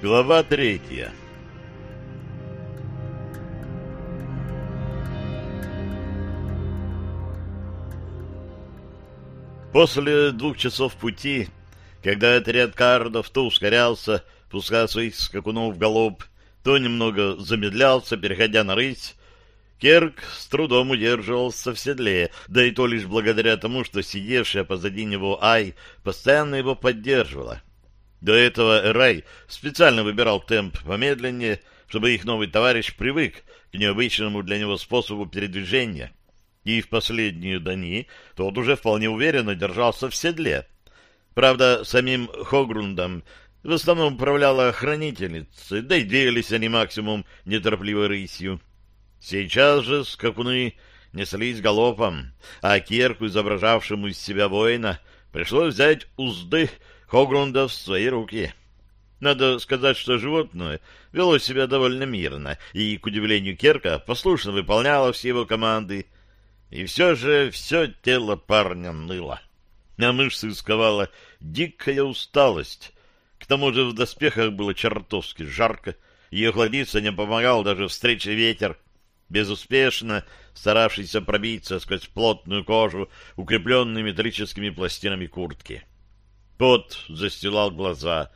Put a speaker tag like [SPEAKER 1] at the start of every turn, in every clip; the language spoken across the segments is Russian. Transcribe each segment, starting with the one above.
[SPEAKER 1] Глава третья После двух часов пути, когда отряд кардов то ускорялся, пуская своих скакунов в галоп, то немного замедлялся, переходя на рысь, Керк с трудом удерживался в седле, да и то лишь благодаря тому, что сидевшая позади него Ай постоянно его поддерживала. До этого Эрай специально выбирал темп помедленнее, чтобы их новый товарищ привык к необычному для него способу передвижения. И в последние дни тот уже вполне уверенно держался в седле. Правда, самим Хогрундом в основном управляла охранительница, да и двигались они максимум неторопливой рысью. Сейчас же скакуны неслись галопом, а Кирку, изображавшему из себя воина, пришлось взять узды Хогрунда в свои руки. Надо сказать, что животное вело себя довольно мирно, и, к удивлению Керка, послушно выполняло все его команды, и все же все тело парня ныло. На мышцы сковала дикая усталость. К тому же в доспехах было чертовски жарко, и охладиться не помогал даже встречный ветер, безуспешно старавшийся пробиться сквозь плотную кожу, укрепленную металлическими пластинами куртки. Пот застилал глаза,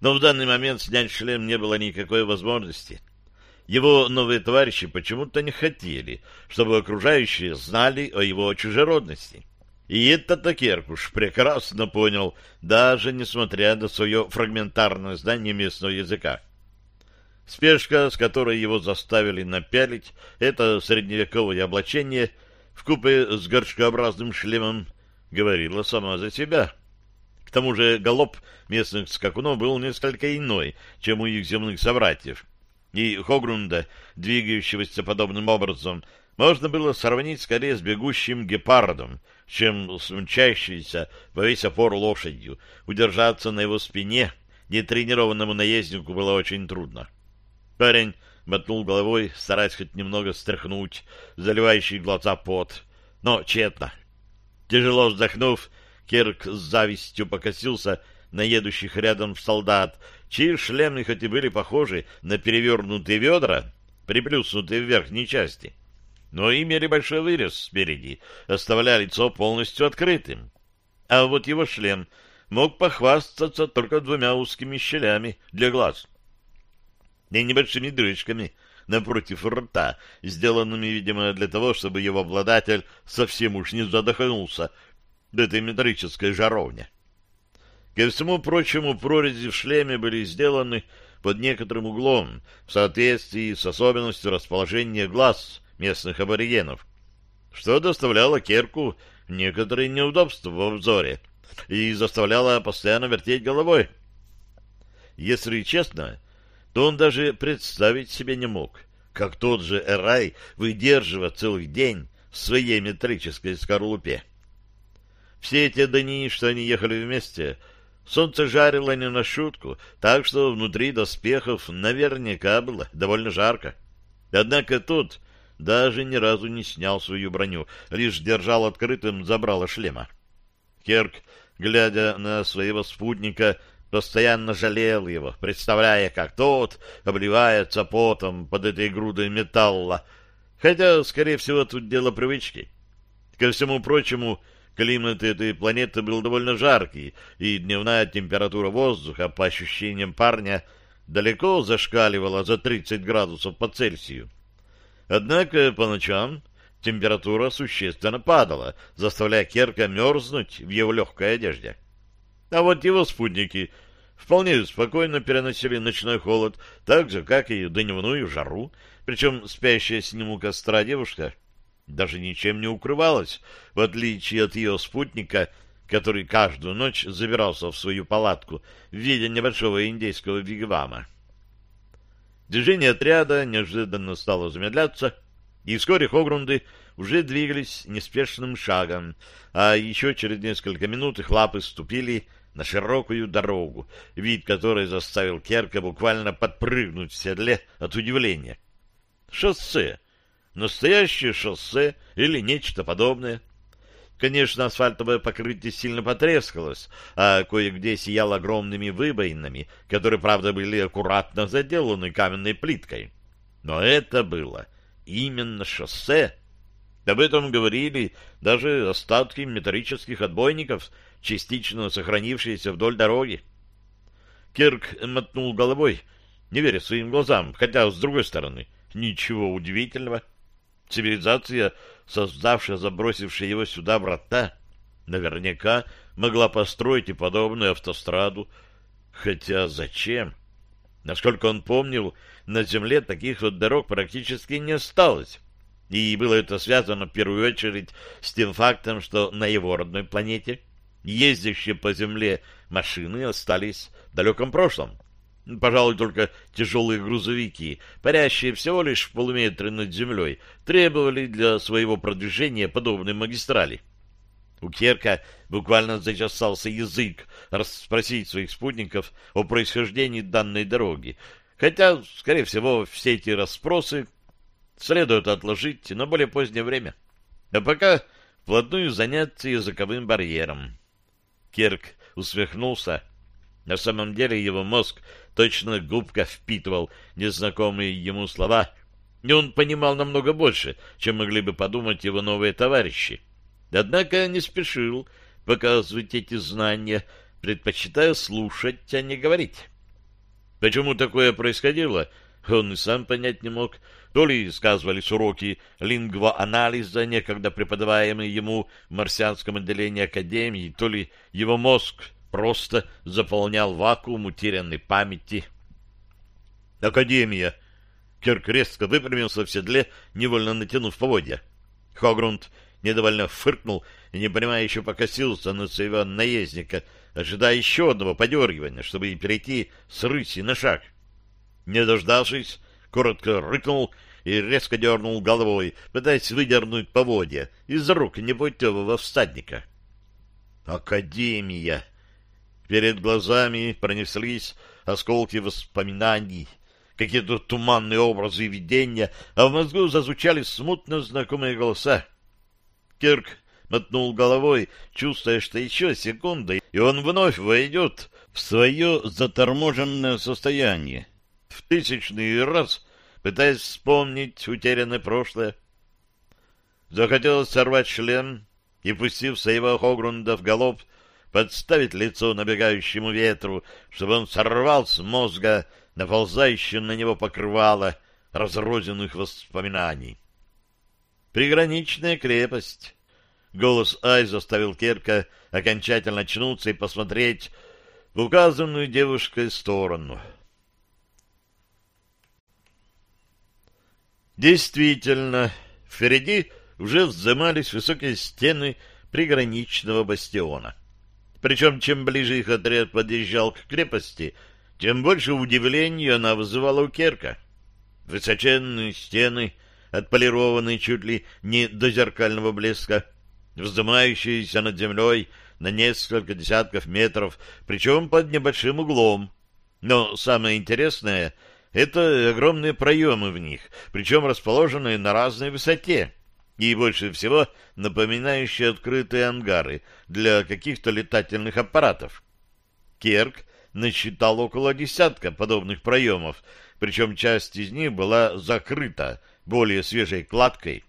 [SPEAKER 1] но в данный момент снять шлем не было никакой возможности. Его новые товарищи почему-то не хотели, чтобы окружающие знали о его чужеродности. И это Такеркуш прекрасно понял, даже несмотря на свое фрагментарное знание местного языка. Спешка, с которой его заставили напялить, это средневековое облачение в купе с горшкообразным шлемом, говорила сама за себя. Тому же галоп местных скакунов был несколько иной, чем у их земных собратьев. И Хогрунда, двигающегося подобным образом, можно было сравнить скорее с бегущим гепардом, чем с мчащейся во весь опор лошадью. Удержаться на его спине нетренированному наезднику было очень трудно. Парень мотнул головой, стараясь хоть немного стряхнуть заливающий глаза пот. Но тщетно. Тяжело вздохнув, Кирк с завистью покосился на едущих рядом солдат, чьи шлемы хоть и были похожи на перевернутые ведра, приплюснутые в верхней части, но имели большой вырез спереди, оставляя лицо полностью открытым. А вот его шлем мог похвастаться только двумя узкими щелями для глаз — и небольшими дырочками напротив рта, сделанными, видимо, для того, чтобы его обладатель совсем уж не задохнулся до этой металлической жаровни. Ко всему прочему, прорези в шлеме были сделаны под некоторым углом в соответствии с особенностью расположения глаз местных аборигенов, что доставляло Керку некоторые неудобства в обзоре и заставляло постоянно вертеть головой. Если честно, то он даже представить себе не мог, как тот же Эрай выдерживает целый день в своей метрической скорлупе. Все эти дни, что они ехали вместе, солнце жарило не на шутку, так что внутри доспехов наверняка было довольно жарко. Однако тот даже ни разу не снял свою броню, лишь держал открытым забрало шлема. Керк, глядя на своего спутника, постоянно жалел его, представляя, как тот обливается потом под этой грудой металла, хотя, скорее всего, тут дело привычки. Ко всему прочему, климат этой планеты был довольно жаркий, и дневная температура воздуха, по ощущениям парня, далеко зашкаливала за 30 градусов по Цельсию. Однако по ночам температура существенно падала, заставляя Керка мерзнуть в его легкой одежде. А вот его спутники вполне спокойно переносили ночной холод, так же, как и дневную жару, причем спящая с ним у костра девушка даже ничем не укрывалась, в отличие от ее спутника, который каждую ночь забирался в свою палатку в виде небольшого индейского вигвама. Движение отряда неожиданно стало замедляться, и вскоре Хогрунды уже двигались неспешным шагом, а еще через несколько минут их лапы ступили на широкую дорогу, вид которой заставил Керка буквально подпрыгнуть в седле от удивления. Шоссе. Настоящее шоссе или нечто подобное. Конечно, асфальтовое покрытие сильно потрескалось, а кое-где сияло огромными выбоинами, которые, правда, были аккуратно заделаны каменной плиткой. Но это было именно шоссе. Об этом говорили даже остатки металлических отбойников, частично сохранившиеся вдоль дороги. Кирк мотнул головой, не веря своим глазам, хотя, с другой стороны, ничего удивительного. Цивилизация, создавшая, забросившая его сюда врата, наверняка могла построить и подобную автостраду. Хотя зачем? Насколько он помнил, на Земле таких вот дорог практически не осталось. И было это связано в первую очередь с тем фактом, что на его родной планете ездящие по Земле машины остались в далеком прошлом. Пожалуй, только тяжелые грузовики, парящие всего лишь в полуметре над землей, требовали для своего продвижения подобной магистрали. У Керка буквально зачесался язык расспросить своих спутников о происхождении данной дороги, хотя, скорее всего, все эти расспросы следует отложить на более позднее время. А пока вплотную заняться языковым барьером. Керк усмехнулся. На самом деле его мозг точно губка впитывал незнакомые ему слова, и он понимал намного больше, чем могли бы подумать его новые товарищи. Однако не спешил показывать эти знания, предпочитая слушать, а не говорить. Почему такое происходило, он и сам понять не мог. То ли сказывались уроки лингвоанализа, некогда преподаваемые ему в марсианском отделении Академии, то ли его мозг просто заполнял вакуум утерянной памяти. Академия. Кирк резко выпрямился в седле, невольно натянув поводья. Хогрунд недовольно фыркнул и, не понимая, еще покосился на своего наездника, ожидая еще одного подергивания, чтобы перейти с рыси на шаг. Не дождавшись, коротко рыкнул и резко дернул головой, пытаясь выдернуть поводья из рук непутевого всадника. «Академия!» Перед глазами пронеслись осколки воспоминаний, какие-то туманные образы и видения, а в мозгу зазвучали смутно знакомые голоса. Кирк мотнул головой, чувствуя, что еще секунда, и он вновь войдет в свое заторможенное состояние, в тысячный раз пытаясь вспомнить утерянное прошлое. Захотелось сорвать шлем и, пустив своего Хогрунда в галоп, подставить лицо набегающему ветру, чтобы он сорвал с мозга наползающее на него покрывало разрозненных воспоминаний. Приграничная крепость. Голос Ай заставил Керка окончательно очнуться и посмотреть в указанную девушкой сторону. Действительно, впереди уже вздымались высокие стены приграничного бастиона. Причем, чем ближе их отряд подъезжал к крепости, тем больше удивления она вызывала у Керка. Высоченные стены, отполированные чуть ли не до зеркального блеска, вздымающиеся над землей на несколько десятков метров, причем под небольшим углом. Но самое интересное — это огромные проемы в них, причем расположенные на разной высоте и больше всего напоминающие открытые ангары для каких-то летательных аппаратов. Керк насчитал около десятка подобных проемов, причем часть из них была закрыта более свежей кладкой,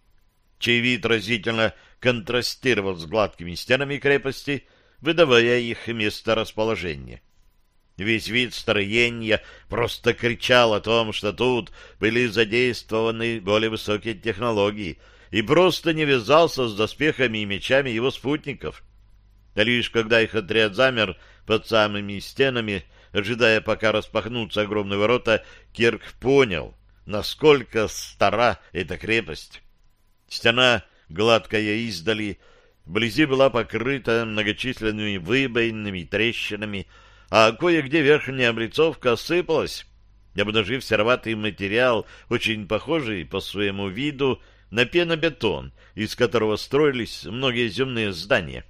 [SPEAKER 1] чей вид разительно контрастировал с гладкими стенами крепости, выдавая их место расположения. Весь вид строения просто кричал о том, что тут были задействованы более высокие технологии — и просто не вязался с доспехами и мечами его спутников. Лишь когда их отряд замер под самыми стенами, ожидая, пока распахнутся огромные ворота, Кирк понял, насколько стара эта крепость. Стена, гладкая издали, вблизи была покрыта многочисленными выбоинами и трещинами, а кое-где верхняя облицовка осыпалась, обнажив сероватый материал, очень похожий по своему виду на пенобетон, из которого строились многие земные здания.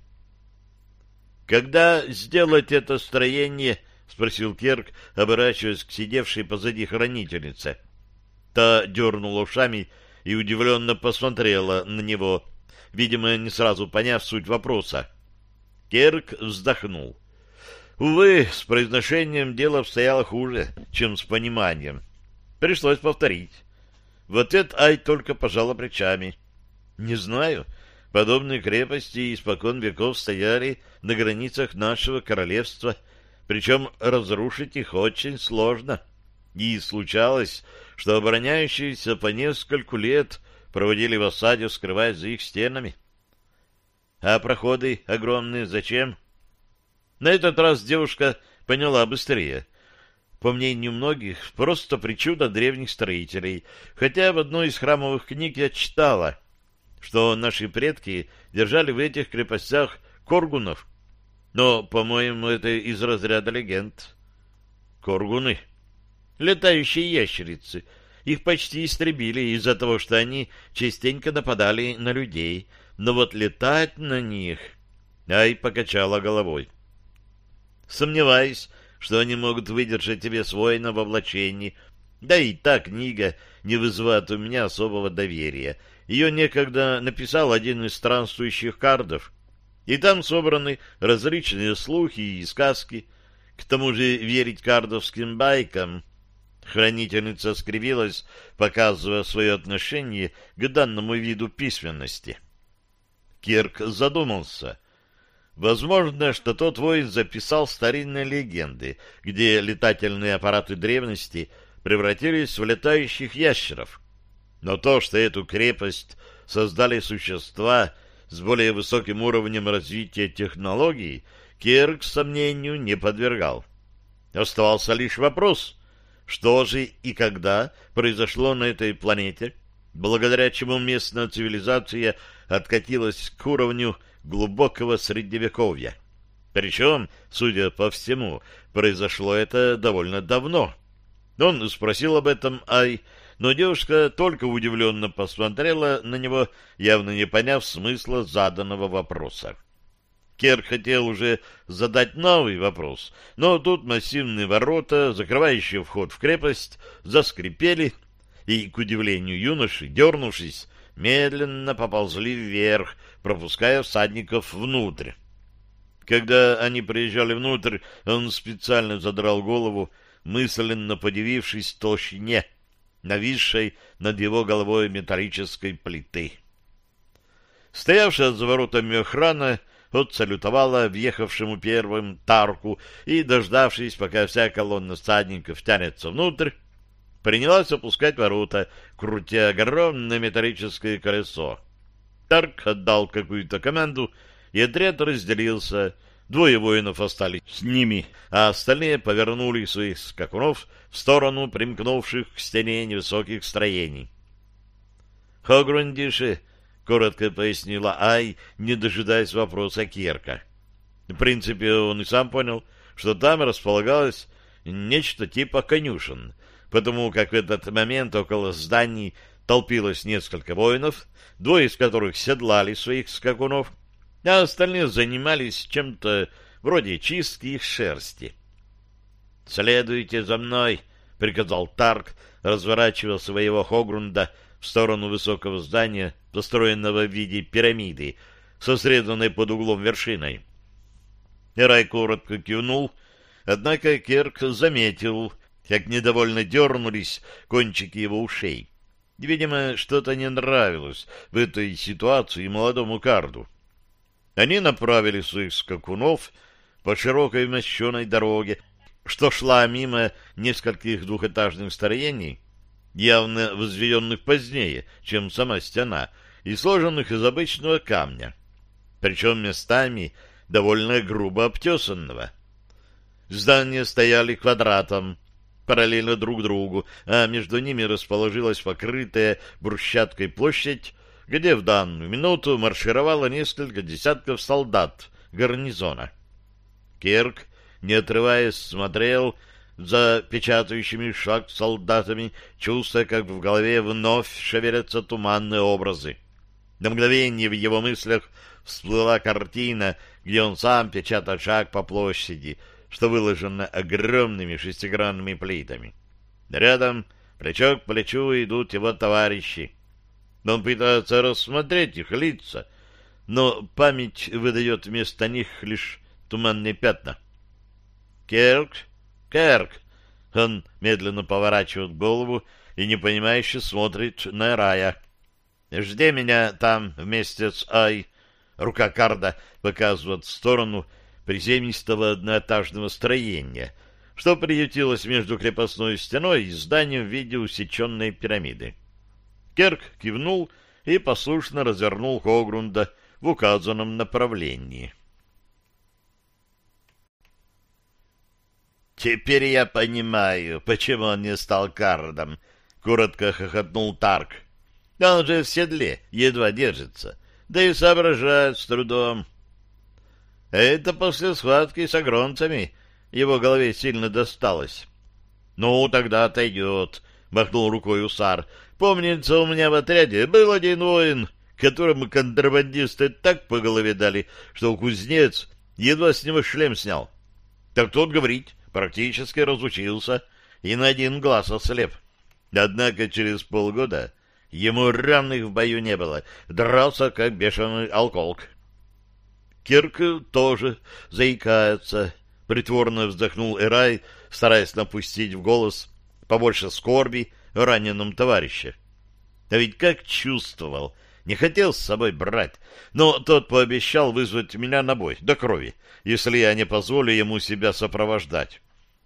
[SPEAKER 1] «Когда сделать это строение?» — спросил Керк, оборачиваясь к сидевшей позади хранительнице. Та дернула ушами и удивленно посмотрела на него, видимо, не сразу поняв суть вопроса. Керк вздохнул. Увы, с произношением дело обстояло хуже, чем с пониманием. Пришлось повторить. В ответ Ай только пожала плечами. Не знаю, подобные крепости испокон веков стояли на границах нашего королевства, причем разрушить их очень сложно. И случалось, что обороняющиеся по нескольку лет проводили в осаде, скрываясь за их стенами. А проходы огромные зачем? На этот раз девушка поняла быстрее. По мнению многих, просто причуда древних строителей, хотя в одной из храмовых книг я читала, что наши предки держали в этих крепостях коргунов. Но, по-моему, это из разряда легенд. Коргуны. Летающие ящерицы. Их почти истребили из-за того, что они частенько нападали на людей. Но вот летать на них... Ай покачала головой. Сомневаюсь, что они могут выдержать тебе свойно в облачении. Да и та книга не вызывает у меня особого доверия. Ее некогда написал один из странствующих кардов, и там собраны различные слухи и сказки. К тому же верить кардовским байкам... Хранительница скривилась, показывая свое отношение к данному виду письменности. Кирк задумался — Возможно, что тот воин записал старинные легенды, где летательные аппараты древности превратились в летающих ящеров. Но то, что эту крепость создали существа с более высоким уровнем развития технологий, Кирк сомнению не подвергал. Оставался лишь вопрос, что же и когда произошло на этой планете, благодаря чему местная цивилизация откатилась к уровню глубокого средневековья. Причем, судя по всему, произошло это довольно давно. Он спросил об этом Ай, но девушка только удивленно посмотрела на него, явно не поняв смысла заданного вопроса. Кер хотел уже задать новый вопрос, но тут массивные ворота, закрывающие вход в крепость, заскрипели, и, к удивлению юноши, дернувшись, медленно поползли вверх, пропуская всадников внутрь. Когда они приезжали внутрь, он специально задрал голову, мысленно подивившись толщине, нависшей над его головой металлической плиты. Стоявшая за воротами охрана отсалютовала въехавшему первым тарку и, дождавшись, пока вся колонна всадников тянется внутрь, принялась опускать ворота, крутя огромное металлическое колесо. Тарк отдал какую-то команду, и отряд разделился. Двое воинов остались с ними, а остальные повернули своих скакунов в сторону примкнувших к стене невысоких строений. «Хогрундиши», — коротко пояснила Ай, не дожидаясь вопроса Кирка. В принципе, он и сам понял, что там располагалось нечто типа конюшен — потому как в этот момент около зданий толпилось несколько воинов, двое из которых седлали своих скакунов, а остальные занимались чем-то вроде чистки их шерсти. «Следуйте за мной!» — приказал Тарк, разворачивая своего Хогрунда в сторону высокого здания, построенного в виде пирамиды, со срезанной под углом вершиной. Рай коротко кивнул, однако Керк заметил — как недовольно дернулись кончики его ушей. Видимо, что-то не нравилось в этой ситуации молодому карду. Они направили своих скакунов по широкой мощеной дороге, что шла мимо нескольких двухэтажных строений, явно возведенных позднее, чем сама стена, и сложенных из обычного камня, причем местами довольно грубо обтесанного. Здания стояли квадратом, параллельно друг другу, а между ними расположилась покрытая брусчаткой площадь, где в данную минуту маршировало несколько десятков солдат гарнизона. Кирк, не отрываясь, смотрел за печатающими шаг солдатами, чувствуя, как в голове вновь шевелятся туманные образы. На мгновение в его мыслях всплыла картина, где он сам печатает шаг по площади — что выложено огромными шестигранными плитами. Рядом, плечо к плечу, идут его товарищи. Он пытается рассмотреть их лица, но память выдает вместо них лишь туманные пятна. «Керк! Керк!» Он медленно поворачивает голову и непонимающе смотрит на Рая. «Жди меня там вместе с Ай!» Рука Карда показывает в сторону приземистого одноэтажного строения, что приютилось между крепостной стеной и зданием в виде усеченной пирамиды. Керк кивнул и послушно развернул Хогрунда в указанном направлении. «Теперь я понимаю, почему он не стал кардом», — коротко хохотнул Тарк. «Он же в седле, едва держится, да и соображает с трудом». Это после схватки с огромцами его голове сильно досталось. «Ну, тогда отойдет», — махнул рукой Усар. «Помнится, у меня в отряде был один воин, которому контрабандисты так по голове дали, что кузнец едва с него шлем снял. Так тот говорить практически разучился и на один глаз ослеп. Однако через полгода ему равных в бою не было, дрался как бешеный алколк. Кирк тоже заикается, притворно вздохнул Эрай, стараясь напустить в голос побольше скорби раненом товарище. А ведь как чувствовал, не хотел с собой брать, но тот пообещал вызвать меня на бой, до крови, если я не позволю ему себя сопровождать.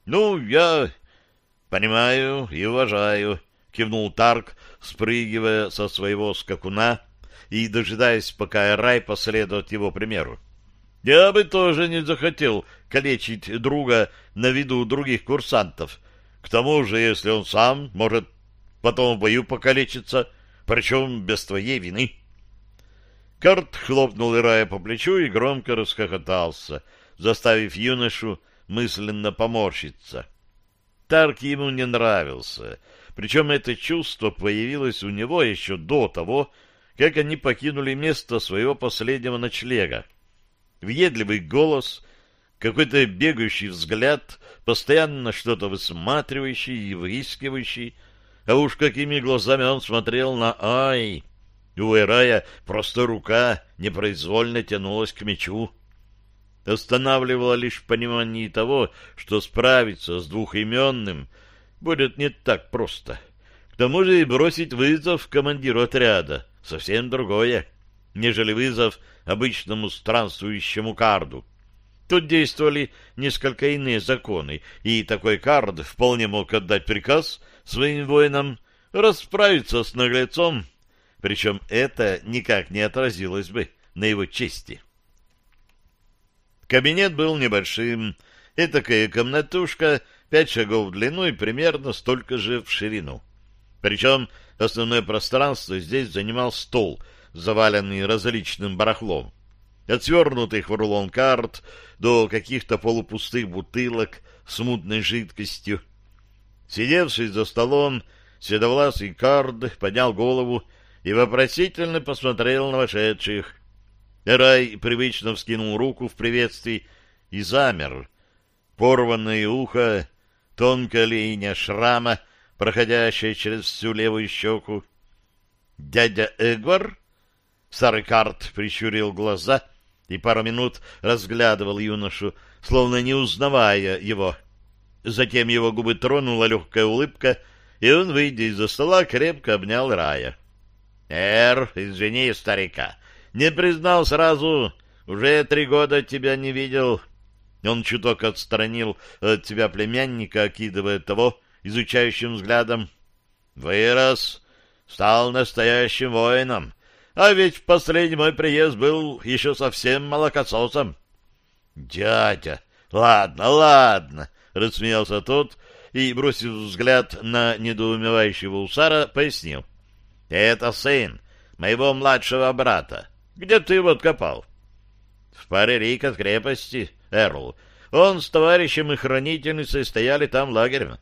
[SPEAKER 1] Ну, я понимаю и уважаю, кивнул Тарк, спрыгивая со своего скакуна и дожидаясь, пока Рай последует его примеру. Я бы тоже не захотел калечить друга на виду других курсантов. К тому же, если он сам может потом в бою покалечиться, причем без твоей вины. Карт хлопнул Ирая по плечу и громко расхохотался, заставив юношу мысленно поморщиться. Тарк ему не нравился, причем это чувство появилось у него еще до того, как они покинули место своего последнего ночлега въедливый голос, какой-то бегающий взгляд, постоянно что-то высматривающий и выискивающий, а уж какими глазами он смотрел на Ай. У Эрая просто рука непроизвольно тянулась к мечу. Останавливало лишь понимание того, что справиться с двухименным будет не так просто. К тому же и бросить вызов командиру отряда — совсем другое нежели вызов обычному странствующему карду. Тут действовали несколько иные законы, и такой кард вполне мог отдать приказ своим воинам расправиться с наглецом, причем это никак не отразилось бы на его чести. Кабинет был небольшим, этакая комнатушка, пять шагов в длину и примерно столько же в ширину. Причем основное пространство здесь занимал стол — заваленный различным барахлом. От свернутых в рулон карт до каких-то полупустых бутылок с мутной жидкостью. Сидевший за столом, седовласый кард поднял голову и вопросительно посмотрел на вошедших. Рай привычно вскинул руку в приветствии и замер. Порванное ухо, тонкая линия шрама, проходящая через всю левую щеку. «Дядя Эгвар?» Старый карт прищурил глаза и пару минут разглядывал юношу, словно не узнавая его. Затем его губы тронула легкая улыбка, и он, выйдя из-за стола, крепко обнял Рая. — Эр, извини, старика, не признал сразу, уже три года тебя не видел. Он чуток отстранил от тебя племянника, окидывая того изучающим взглядом. — Вырос, стал настоящим воином, а ведь последний мой приезд был еще совсем молокососом. — Дядя, ладно, ладно, — рассмеялся тот и, бросив взгляд на недоумевающего усара, пояснил. — Это сын моего младшего брата. Где ты его откопал? — В паре рик от крепости, Эрл. Он с товарищем и хранительницей стояли там лагерем.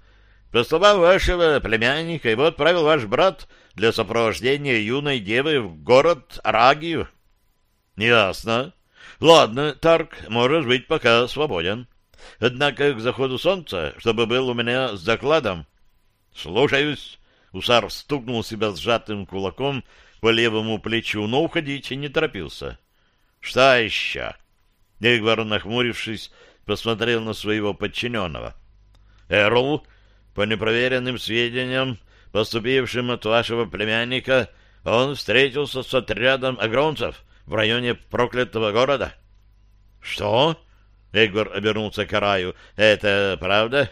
[SPEAKER 1] По словам вашего племянника, его отправил ваш брат для сопровождения юной девы в город Арагию. — Ясно. Ладно, Тарк, можешь быть пока свободен. Однако к заходу солнца, чтобы был у меня с закладом. — Слушаюсь. Усар стукнул себя сжатым кулаком по левому плечу, но уходить не торопился. — Что еще? Эгвар, нахмурившись, посмотрел на своего подчиненного. — Эрл, по непроверенным сведениям, поступившим от вашего племянника, он встретился с отрядом агронцев в районе проклятого города. — Что? — Эгвар обернулся к Араю. — Это правда?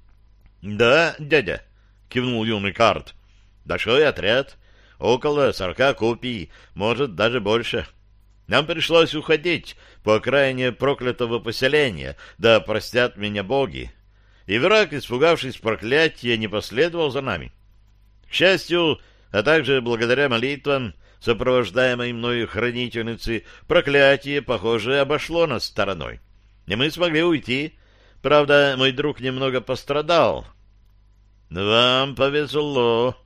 [SPEAKER 1] — Да, дядя, — кивнул юный карт. — Большой отряд, около сорока копий, может, даже больше. Нам пришлось уходить по окраине проклятого поселения, да простят меня боги. И враг, испугавшись проклятия, не последовал за нами. Счастью, а также благодаря молитвам, сопровождаемой мною хранительницы, проклятие, похоже, обошло нас стороной. И мы смогли уйти. Правда, мой друг немного пострадал. — Вам повезло.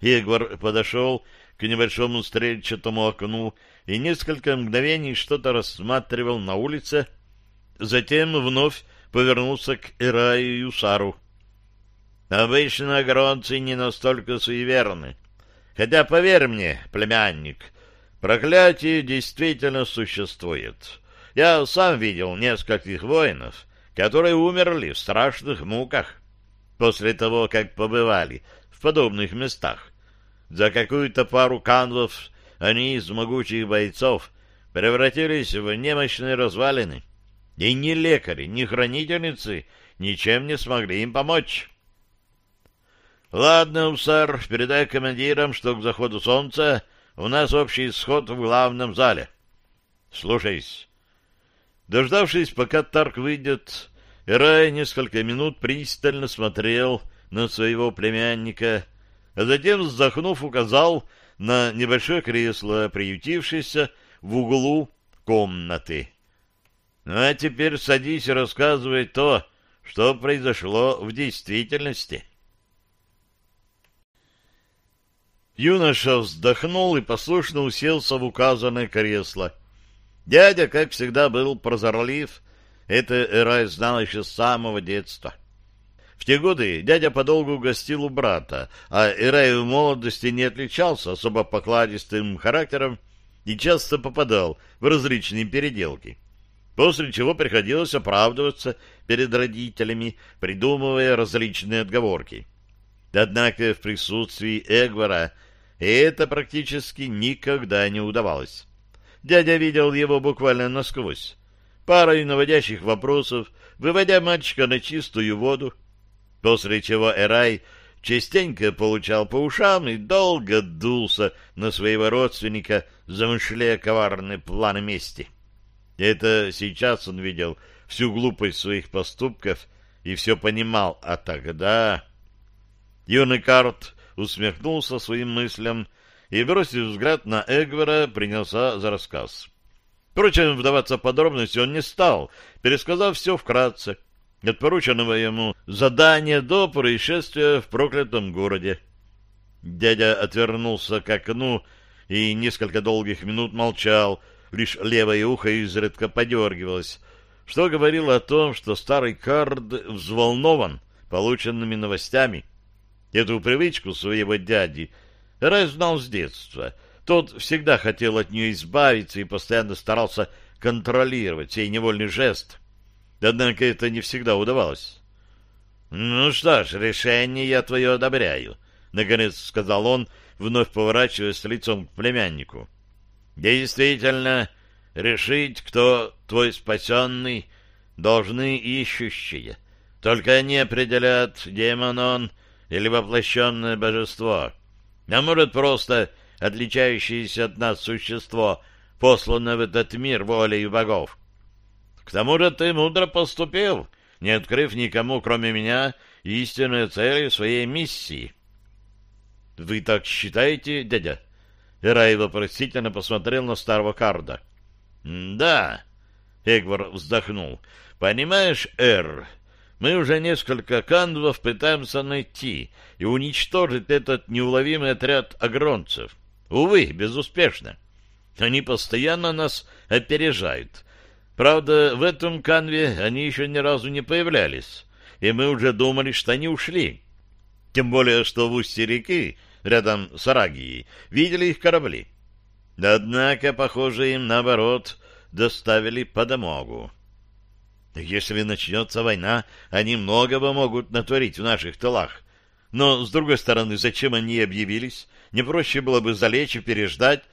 [SPEAKER 1] Егор подошел к небольшому стрельчатому окну и несколько мгновений что-то рассматривал на улице, затем вновь повернулся к Ираю Юсару. Обычно огородцы не настолько суеверны. Хотя, поверь мне, племянник, проклятие действительно существует. Я сам видел нескольких воинов, которые умерли в страшных муках после того, как побывали в подобных местах. За какую-то пару канвов они из могучих бойцов превратились в немощные развалины. И ни лекари, ни хранительницы ничем не смогли им помочь. «Ладно, сэр, передай командирам, что к заходу солнца у нас общий сход в главном зале. Слушайся». Дождавшись, пока Тарк выйдет, Эрай несколько минут пристально смотрел на своего племянника, а затем, вздохнув, указал на небольшое кресло, приютившееся в углу комнаты. Ну, а теперь садись и рассказывай то, что произошло в действительности. Юноша вздохнул и послушно уселся в указанное кресло. Дядя, как всегда, был прозорлив. Это Эрай знал еще с самого детства. В те годы дядя подолгу гостил у брата, а Эрай в молодости не отличался особо покладистым характером и часто попадал в различные переделки после чего приходилось оправдываться перед родителями, придумывая различные отговорки. Однако в присутствии Эгвара это практически никогда не удавалось. Дядя видел его буквально насквозь. Парой наводящих вопросов, выводя мальчика на чистую воду, после чего Эрай частенько получал по ушам и долго дулся на своего родственника, замышляя коварные планы мести. — это сейчас он видел всю глупость своих поступков и все понимал, а тогда... Юный Карт усмехнулся своим мыслям и, бросив взгляд на Эгвера, принялся за рассказ. Впрочем, вдаваться в подробности он не стал, пересказав все вкратце, от порученного ему задания до происшествия в проклятом городе. Дядя отвернулся к окну и несколько долгих минут молчал, лишь левое ухо изредка подергивалось, что говорило о том, что старый Кард взволнован полученными новостями. Эту привычку своего дяди Рай знал с детства. Тот всегда хотел от нее избавиться и постоянно старался контролировать сей невольный жест. Однако это не всегда удавалось. — Ну что ж, решение я твое одобряю, — наконец сказал он, вновь поворачиваясь лицом к племяннику. Действительно, решить, кто твой спасенный, должны ищущие. Только они определят, демон он или воплощенное божество. А может, просто отличающееся от нас существо, посланное в этот мир волей богов. К тому же ты мудро поступил, не открыв никому, кроме меня, истинную цель своей миссии. — Вы так считаете, дядя? — Эрай вопросительно посмотрел на старого карда. «Да», — Эгвар вздохнул, — «понимаешь, Эр, мы уже несколько кандвов пытаемся найти и уничтожить этот неуловимый отряд агронцев. Увы, безуспешно. Они постоянно нас опережают. Правда, в этом канве они еще ни разу не появлялись, и мы уже думали, что они ушли. Тем более, что в устье реки рядом с Арагией, видели их корабли. Однако, похоже, им, наоборот, доставили подомогу. Если начнется война, они многого могут натворить в наших тылах. Но, с другой стороны, зачем они объявились? Не проще было бы залечь и переждать,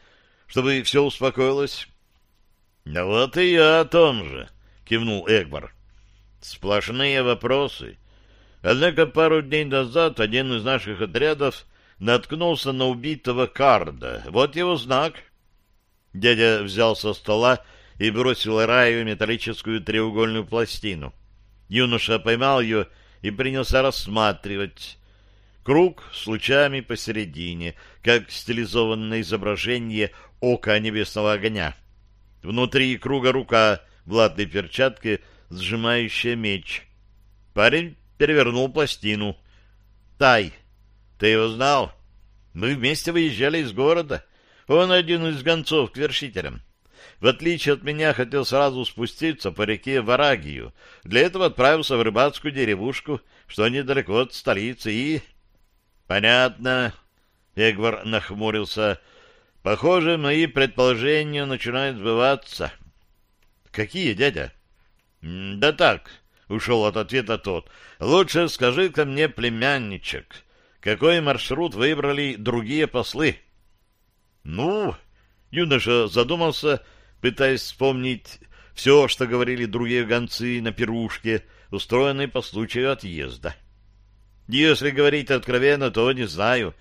[SPEAKER 1] чтобы все успокоилось? — Да вот и я о том же, — кивнул Эгбар. — Сплошные вопросы. Однако пару дней назад один из наших отрядов наткнулся на убитого Карда. Вот его знак. Дядя взял со стола и бросил Раю металлическую треугольную пластину. Юноша поймал ее и принялся рассматривать. Круг с лучами посередине, как стилизованное изображение ока небесного огня. Внутри круга рука в латной перчатке, сжимающая меч. Парень перевернул пластину. «Тай, ты его знал? Мы вместе выезжали из города. Он один из гонцов к вершителям. В отличие от меня, хотел сразу спуститься по реке Варагию. Для этого отправился в рыбацкую деревушку, что недалеко от столицы, и... — Понятно. Эгвар нахмурился. — Похоже, мои предположения начинают сбываться. — Какие, дядя? — Да так, — ушел от ответа тот. — Лучше скажи ко мне, племянничек, какой маршрут выбрали другие послы? — Ну, юноша задумался, пытаясь вспомнить все, что говорили другие гонцы на пирушке, устроенной по случаю отъезда. Если говорить откровенно, то не знаю.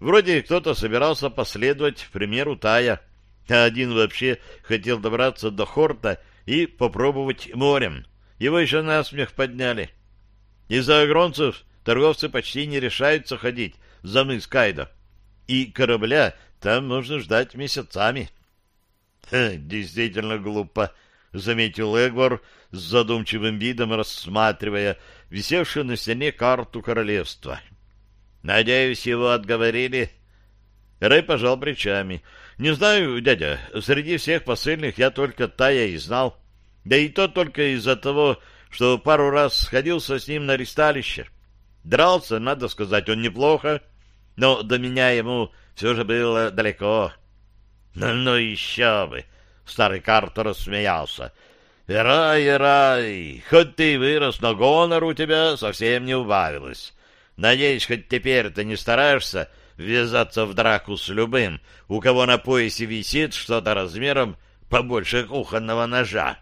[SPEAKER 1] Вроде кто-то собирался последовать примеру Тая, а один вообще хотел добраться до Хорта и попробовать морем. Его еще на смех подняли. Из-за агронцев торговцы почти не решаются ходить за мыс Кайда, и корабля там нужно ждать месяцами. — Действительно глупо, — заметил Эгвар с задумчивым видом, рассматривая висевшую на стене карту королевства. — Надеюсь, его отговорили? Рэй пожал плечами. — Не знаю, дядя, среди всех посыльных я только Тая и знал. Да и то только из-за того, что пару раз сходился с ним на ристалище. Дрался, надо сказать, он неплохо, но до меня ему все же было далеко. — ну, ну еще бы! Старый Картер рассмеялся. Рай, рай, хоть ты вырос, но гонор у тебя совсем не убавилось. Надеюсь, хоть теперь ты не стараешься ввязаться в драку с любым, у кого на поясе висит что-то размером побольше кухонного ножа.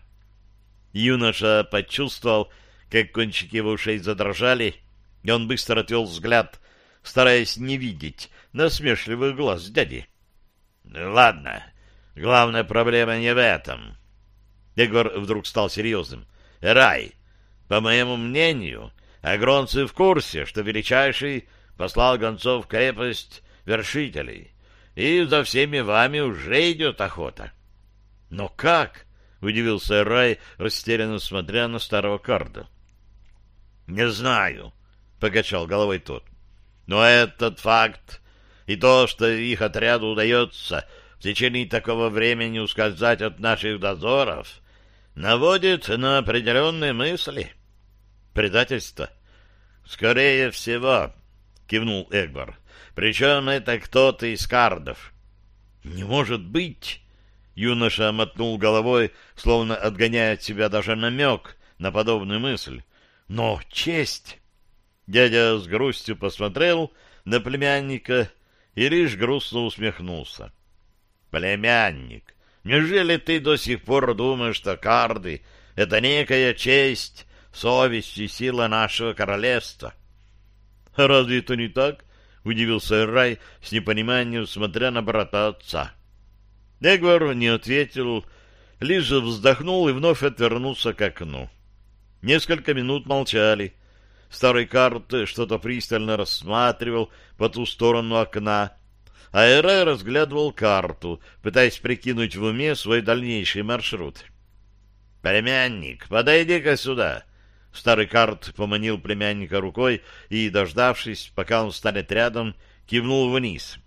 [SPEAKER 1] Юноша почувствовал, как кончики его ушей задрожали, и он быстро отвел взгляд, стараясь не видеть насмешливых глаз дяди. Ладно, главная проблема не в этом. Егор вдруг стал серьезным. Рай, по моему мнению, агронцы в курсе, что величайший послал гонцов в крепость вершителей, и за всеми вами уже идет охота. — Но как? — удивился Рай, растерянно смотря на старого карда. — Не знаю, — покачал головой тот. — Но этот факт и то, что их отряду удается в течение такого времени ускользать от наших дозоров, наводит на определенные мысли. Предательство? Скорее всего, кивнул Эгбар. Причем это кто-то из кардов. Не может быть! Юноша мотнул головой, словно отгоняя от себя даже намек на подобную мысль. Но честь! Дядя с грустью посмотрел на племянника и лишь грустно усмехнулся. «Племянник, неужели ты до сих пор думаешь, что карды — это некая честь, совесть и сила нашего королевства?» «Разве это не так?» — удивился Рай с непониманием, смотря на брата отца. Эгвар не ответил, лишь вздохнул и вновь отвернулся к окну. Несколько минут молчали — Старый карт что-то пристально рассматривал по ту сторону окна, а Эрай разглядывал карту, пытаясь прикинуть в уме свой дальнейший маршрут. «Племянник, подойди-ка сюда!» Старый карт поманил племянника рукой и, дождавшись, пока он станет рядом, кивнул вниз.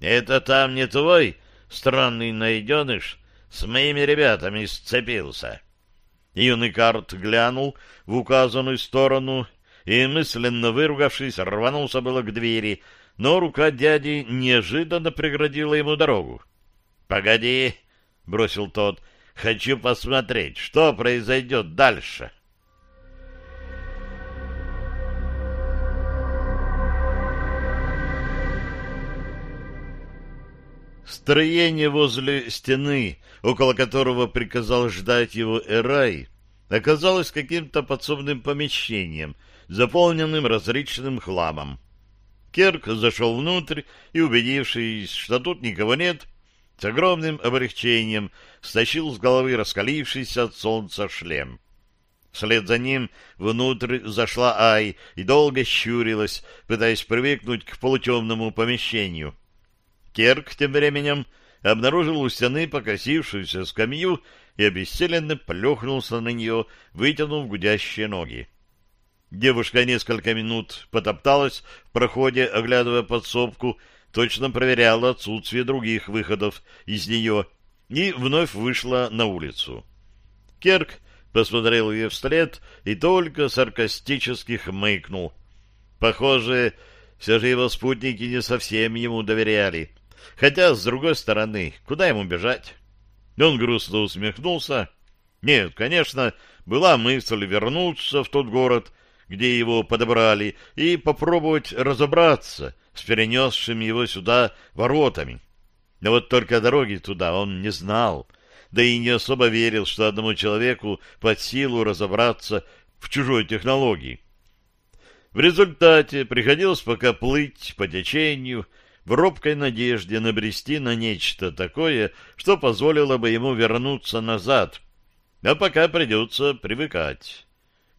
[SPEAKER 1] «Это там не твой странный найденыш с моими ребятами сцепился?» Юный карт глянул в указанную сторону и, мысленно выругавшись, рванулся было к двери, но рука дяди неожиданно преградила ему дорогу. — Погоди, — бросил тот, — хочу посмотреть, что произойдет дальше. — Строение возле стены, около которого приказал ждать его Эрай, оказалось каким-то подсобным помещением, заполненным различным хламом. Керк зашел внутрь и, убедившись, что тут никого нет, с огромным облегчением стащил с головы раскалившийся от солнца шлем. Вслед за ним внутрь зашла Ай и долго щурилась, пытаясь привыкнуть к полутемному помещению — Керк тем временем обнаружил у стены покосившуюся скамью и обессиленно плюхнулся на нее, вытянув гудящие ноги. Девушка несколько минут потопталась в проходе, оглядывая подсобку, точно проверяла отсутствие других выходов из нее и вновь вышла на улицу. Керк посмотрел ей вслед и только саркастически хмыкнул. Похоже, все же его спутники не совсем ему доверяли. Хотя, с другой стороны, куда ему бежать? Он грустно усмехнулся. Нет, конечно, была мысль вернуться в тот город, где его подобрали, и попробовать разобраться с перенесшими его сюда воротами. Но вот только дороги туда он не знал, да и не особо верил, что одному человеку под силу разобраться в чужой технологии. В результате приходилось пока плыть по течению, в робкой надежде набрести на нечто такое, что позволило бы ему вернуться назад. А пока придется привыкать.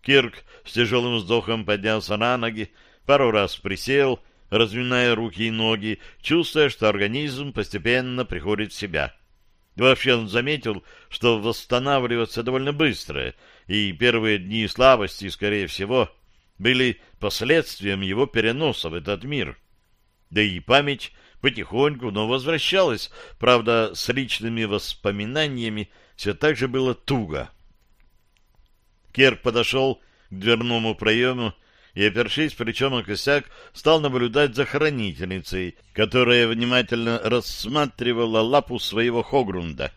[SPEAKER 1] Кирк с тяжелым вздохом поднялся на ноги, пару раз присел, разминая руки и ноги, чувствуя, что организм постепенно приходит в себя. Вообще он заметил, что восстанавливаться довольно быстро, и первые дни слабости, скорее всего, были последствием его переноса в этот мир. Да и память потихоньку, но возвращалась, правда, с личными воспоминаниями все так же было туго. Керк подошел к дверному проему и, опершись плечом о косяк, стал наблюдать за хранительницей, которая внимательно рассматривала лапу своего Хогрунда,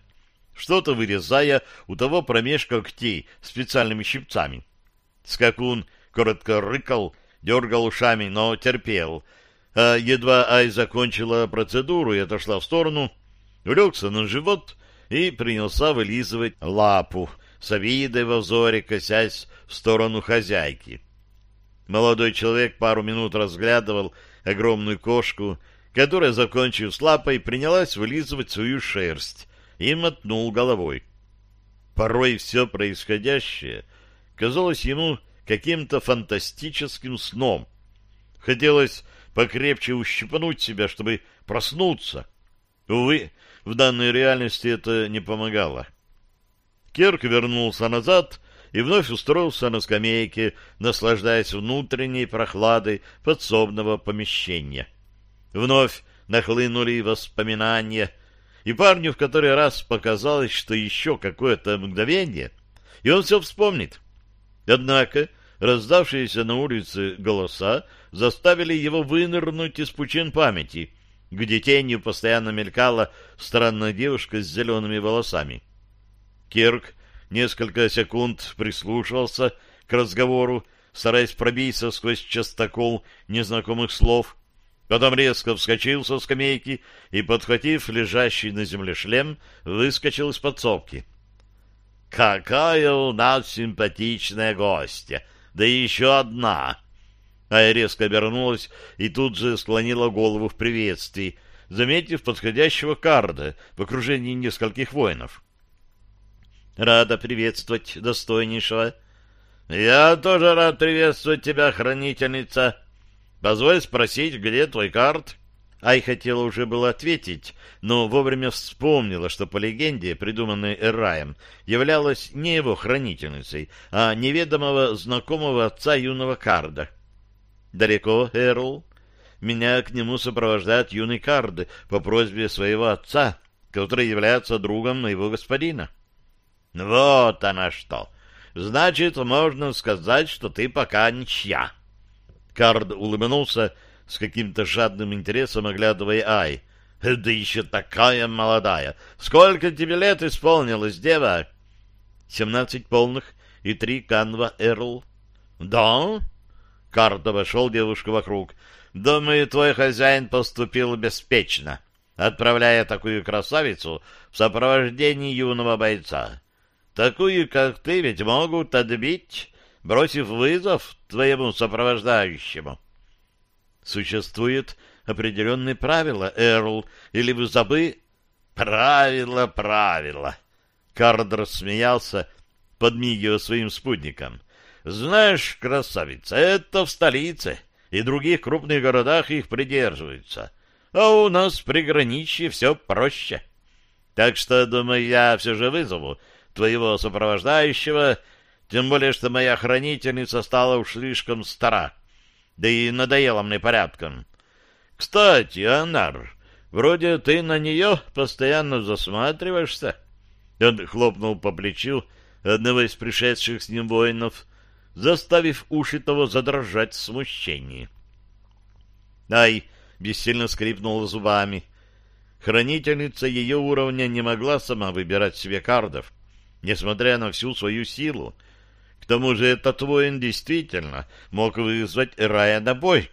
[SPEAKER 1] что-то вырезая у того промеж когтей специальными щипцами. Скакун коротко рыкал, дергал ушами, но терпел — а едва Ай закончила процедуру и отошла в сторону, улегся на живот и принялся вылизывать лапу, с обидой во взоре косясь в сторону хозяйки. Молодой человек пару минут разглядывал огромную кошку, которая, закончив с лапой, принялась вылизывать свою шерсть и мотнул головой. Порой все происходящее казалось ему каким-то фантастическим сном. Хотелось покрепче ущипнуть себя, чтобы проснуться. Увы, в данной реальности это не помогало. Керк вернулся назад и вновь устроился на скамейке, наслаждаясь внутренней прохладой подсобного помещения. Вновь нахлынули воспоминания, и парню в который раз показалось, что еще какое-то мгновение, и он все вспомнит. Однако раздавшиеся на улице голоса заставили его вынырнуть из пучин памяти, где тенью постоянно мелькала странная девушка с зелеными волосами. Кирк несколько секунд прислушивался к разговору, стараясь пробиться сквозь частокол незнакомых слов, потом резко вскочил со скамейки и, подхватив лежащий на земле шлем, выскочил из подсобки. «Какая у нас симпатичная гостья! Да еще одна!» Ая резко обернулась и тут же склонила голову в приветствии, заметив подходящего карда в окружении нескольких воинов. «Рада приветствовать достойнейшего». «Я тоже рад приветствовать тебя, хранительница. Позволь спросить, где твой карт?» Ай хотела уже было ответить, но вовремя вспомнила, что по легенде, придуманной Эраем, являлась не его хранительницей, а неведомого знакомого отца юного Карда — Далеко, Эрл? Меня к нему сопровождает юный Кард по просьбе своего отца, который является другом моего господина. Вот она что! Значит, можно сказать, что ты пока ничья. Кард улыбнулся, с каким-то жадным интересом оглядывая Ай. Да еще такая молодая! Сколько тебе лет исполнилось, дева? Семнадцать полных и три канва Эрл. Да? Карт обошел девушку вокруг. Думаю, твой хозяин поступил беспечно, отправляя такую красавицу в сопровождении юного бойца. Такую, как ты, ведь могут отбить, бросив вызов твоему сопровождающему. Существует определенные правила, Эрл, или вы забы... Правила, правила. Кардер смеялся, подмигивая своим спутникам. Знаешь, красавица, это в столице и других крупных городах их придерживаются. А у нас в приграничье все проще. Так что, думаю, я все же вызову твоего сопровождающего, тем более, что моя хранительница стала уж слишком стара, да и надоела мне порядком. Кстати, Анар, вроде ты на нее постоянно засматриваешься. Он хлопнул по плечу одного из пришедших с ним воинов, заставив уши того задрожать в смущении. Ай бессильно скрипнула зубами. Хранительница ее уровня не могла сама выбирать себе кардов, несмотря на всю свою силу. К тому же этот воин действительно мог вызвать Рая на бой,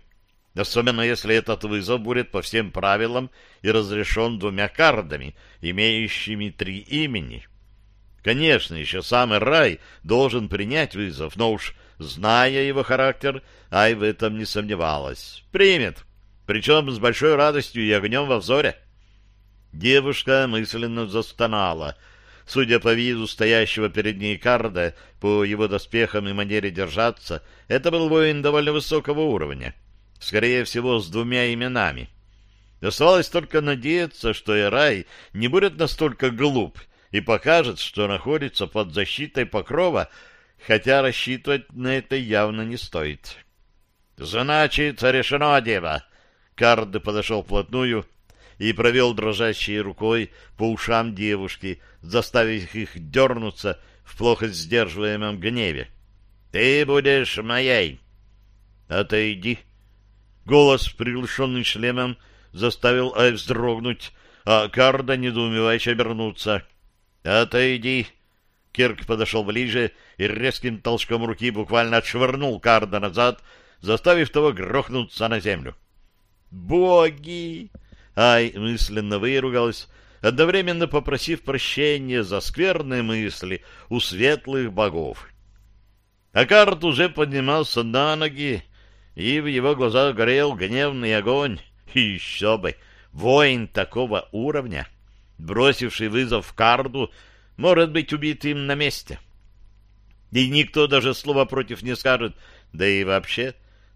[SPEAKER 1] особенно если этот вызов будет по всем правилам и разрешен двумя кардами, имеющими три имени. Конечно, еще сам Рай должен принять вызов, но уж зная его характер, Ай в этом не сомневалась. Примет, причем с большой радостью и огнем во взоре. Девушка мысленно застонала. Судя по виду стоящего перед ней карда, по его доспехам и манере держаться, это был воин довольно высокого уровня. Скорее всего, с двумя именами. Оставалось только надеяться, что Эрай не будет настолько глуп и покажет, что находится под защитой покрова, хотя рассчитывать на это явно не стоит. «Значит, решено, дева!» Кард подошел вплотную и провел дрожащей рукой по ушам девушки, заставив их дернуться в плохо сдерживаемом гневе. «Ты будешь моей!» «Отойди!» Голос, приглушенный шлемом, заставил Ай вздрогнуть, а Карда недоумевающе обернуться — «Отойди!» Кирк подошел ближе и резким толчком руки буквально отшвырнул Карда назад, заставив того грохнуться на землю. «Боги!» Ай мысленно выругалась, одновременно попросив прощения за скверные мысли у светлых богов. А Карт уже поднимался на ноги, и в его глазах горел гневный огонь. И еще бы! Воин такого уровня! — бросивший вызов Карду, может быть убитым на месте. И никто даже слова против не скажет, да и вообще,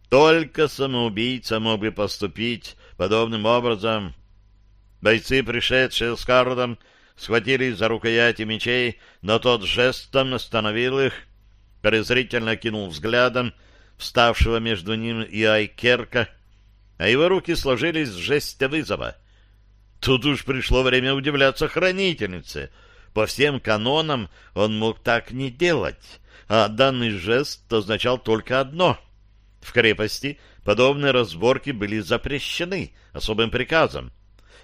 [SPEAKER 1] только самоубийца мог бы поступить подобным образом. Бойцы, пришедшие с Кардом, схватились за рукояти мечей, но тот жестом остановил их, презрительно кинул взглядом вставшего между ним и Айкерка, а его руки сложились в жесте вызова — Тут уж пришло время удивляться хранительнице. По всем канонам он мог так не делать, а данный жест означал только одно. В крепости подобные разборки были запрещены особым приказом,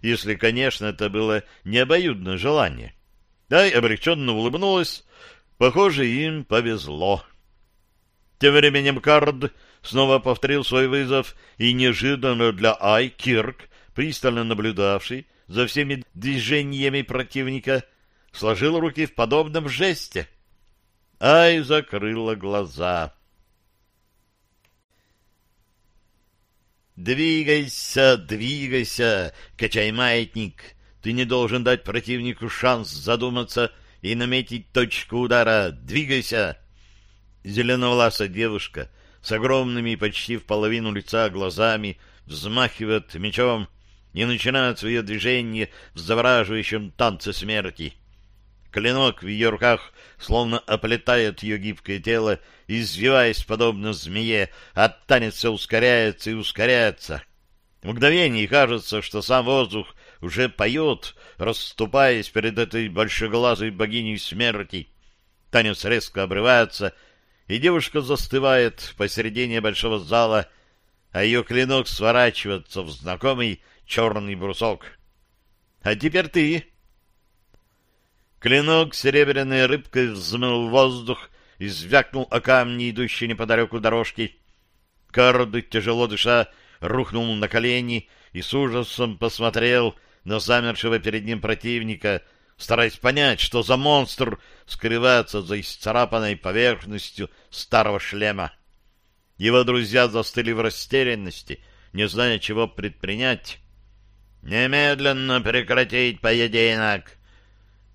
[SPEAKER 1] если, конечно, это было не обоюдное желание. Дай облегченно улыбнулась. Похоже, им повезло. Тем временем Кард снова повторил свой вызов, и неожиданно для Ай Кирк пристально наблюдавший за всеми движениями противника, сложил руки в подобном жесте. Ай закрыла глаза. «Двигайся, двигайся, качай маятник. Ты не должен дать противнику шанс задуматься и наметить точку удара. Двигайся!» Зеленовласая девушка с огромными почти в половину лица глазами взмахивает мечом, и начинает свое движение в завораживающем танце смерти. Клинок в ее руках словно оплетает ее гибкое тело, извиваясь подобно змее, а танец ускоряется и ускоряется. В мгновение кажется, что сам воздух уже поет, расступаясь перед этой большеглазой богиней смерти. Танец резко обрывается, и девушка застывает посередине большого зала, а ее клинок сворачивается в знакомый черный брусок. «А теперь ты!» Клинок серебряной рыбкой взмыл воздух и звякнул о камни, идущие неподалеку дорожки. Кард, тяжело дыша, рухнул на колени и с ужасом посмотрел на замершего перед ним противника, стараясь понять, что за монстр скрывается за исцарапанной поверхностью старого шлема. Его друзья застыли в растерянности, не зная, чего предпринять. «Немедленно прекратить поединок!»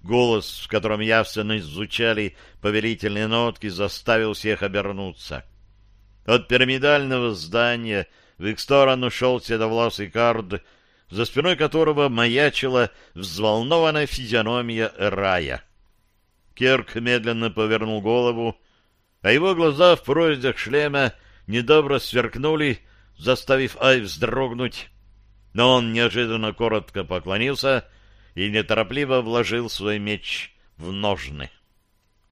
[SPEAKER 1] Голос, в котором явственно изучали повелительные нотки, заставил всех обернуться. От пирамидального здания в их сторону шел седовласый кард, за спиной которого маячила взволнованная физиономия рая. Керк медленно повернул голову, а его глаза в прорезях шлема недобро сверкнули, заставив Ай вздрогнуть. Но он неожиданно коротко поклонился и неторопливо вложил свой меч в ножны.